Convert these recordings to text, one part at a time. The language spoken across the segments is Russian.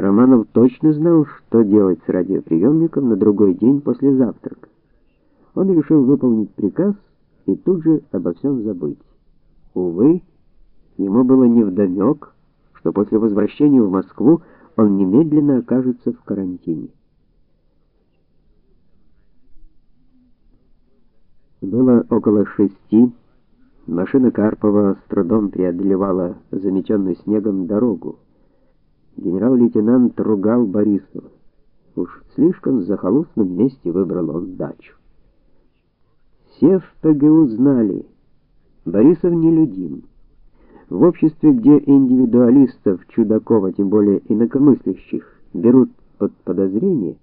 Романов точно знал, что делать с радиоприемником на другой день после завтрака. Он решил выполнить приказ и тут же обо всем забыть. Увы, ему было невдомек, что после возвращения в Москву он немедленно окажется в карантине. Было около шести. Машина Карпова с трудом преодолевала заметенную снегом дорогу. Генерал-лейтенант ругал Борисова. Уж слишком в захолустном месте выбрал он дачу. Все в ПГУ знали, Борисов нелюдим. В обществе, где индивидуалистов, чудаков, тем более инакомыслящих, берут под подозрение,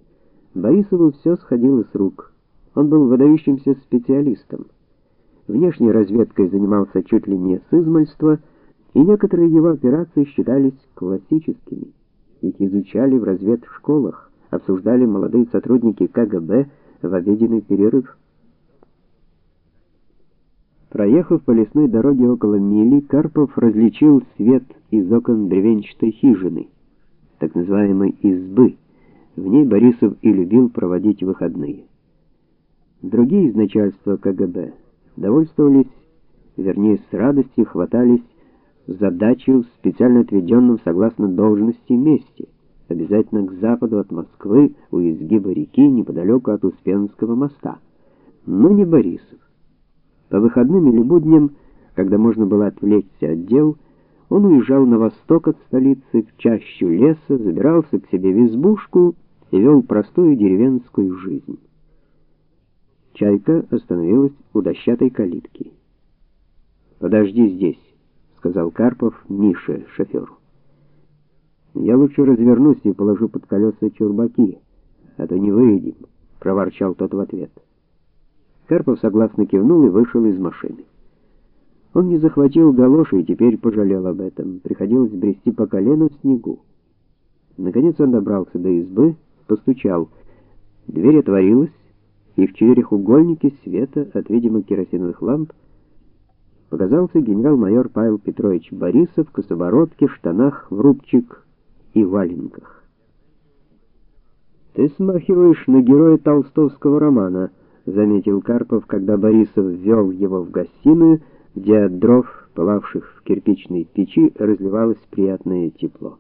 Борисову все сходило с рук. Он был выдающимся специалистом. Внешней разведкой занимался чуть ли не с измальства, и некоторые его операции считались классическими. Их изучали в разведшколах, обсуждали молодые сотрудники КГБ в обеденный перерыв. Проехав по лесной дороге около мили, Карпов различил свет из окон древенчатой хижины, так называемой избы. В ней Борисов и любил проводить выходные. Другие из начальства КГБ довольствовались, вернее, с радостью хватались за дачу в специально отведенном согласно должности месте, обязательно к западу от Москвы, у изгиба реки, неподалеку от Успенского моста. Но не Борисов. По выходным или будням, когда можно было отвлечься от дел, он уезжал на восток от столицы, в чащу леса, забирался к себе в избушку и вел простую деревенскую жизнь. Чайка остановилась у дощатой калитки. "Подожди здесь", сказал Карпов Мише, шоферу. "Я лучше развернусь и положу под колеса чурбаки, а то не выедем", проворчал тот в ответ. Карпов согласно кивнул и вышел из машины. Он не захватил галоши и теперь пожалел об этом. Приходилось брести по колено в снегу. Наконец он добрался до избы, постучал. Дверь отворилась, и в четырехугольнике света от видимо керосиновых ламп показался генерал-майор Павел Петрович Борисов в кособородке, штанах в рубчик и валенках. Ты смахиваешь на героя толстовского романа заметил Карпов, когда Борисов ввел его в гостиную, где от дров, пылавших в кирпичной печи, разливалось приятное тепло.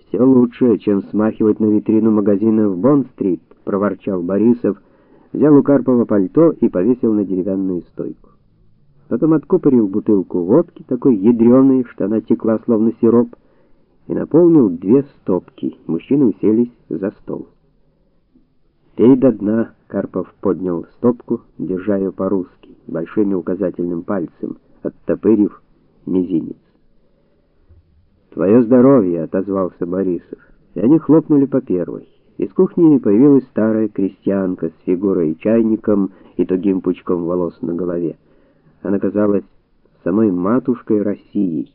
«Все лучше, чем смахивать на витрину магазина в Бонн-стрит, проворчал Борисов, взял у Карпова пальто и повесил на деревянную стойку. Потом откупорил бутылку водки, такой ядреной, что она текла словно сироп, и наполнил две стопки. Мужчины уселись за стол. "Пей до дна", Карпов поднял стопку, держа ее по-русски, большим и указательным пальцем, оттопырив мизинец. "Твое здоровье", отозвался Борисов. И они хлопнули по первой. Из кухни появилась старая крестьянка с фигурой и чайником и тугим пучком волос на голове. Она казалась самой матушкой России.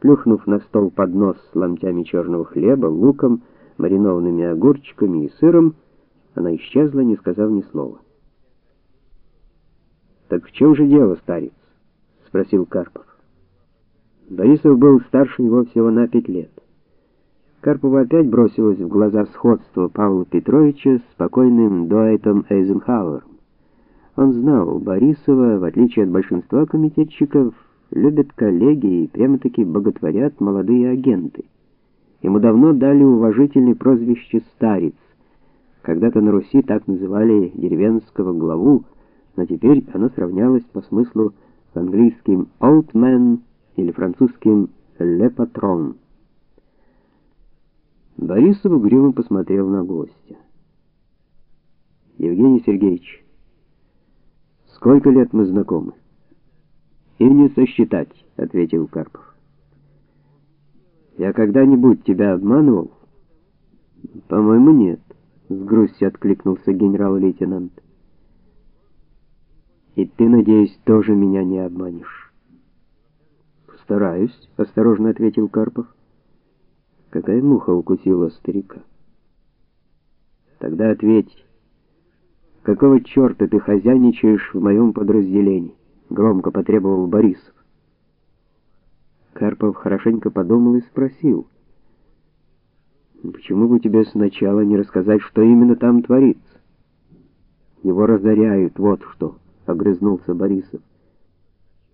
Плюхнув на стол поднос с ломтями черного хлеба, луком, маринованными огурчиками и сыром, она исчезла, не сказав ни слова. Так в чем же дело, старец? спросил Карпов. Борисов был старше его всего на пять лет. Карпову опять бросилось в глаза сходство Павла Петровича с спокойным Дуайтом Эйзенхауэром. Он знал, Борисова, в отличие от большинства комитетчиков, любят коллеги и прямо-таки боготворят молодые агенты. Ему давно дали уважительное прозвище старец. Когда-то на Руси так называли деревенского главу, но теперь оно сравнялось по смыслу с английским old man или французским le patron. Борисов угрюмо посмотрел на гостя. Евгений Сергеевич, сколько лет мы знакомы? И не сосчитать, ответил Карпов. Я когда-нибудь тебя обманывал? По-моему, нет с грустью откликнулся генерал-лейтенант. И ты, надеюсь, тоже меня не обманешь. Стараюсь, осторожно ответил Карпов. Какая муха укусила старика? Тогда ответь. Какого черта ты хозяйничаешь в моем подразделении? громко потребовал Борисов. Карпов хорошенько подумал и спросил: Почему бы тебе сначала не рассказать, что именно там творится? Его разоряют, вот что, огрызнулся Борисов.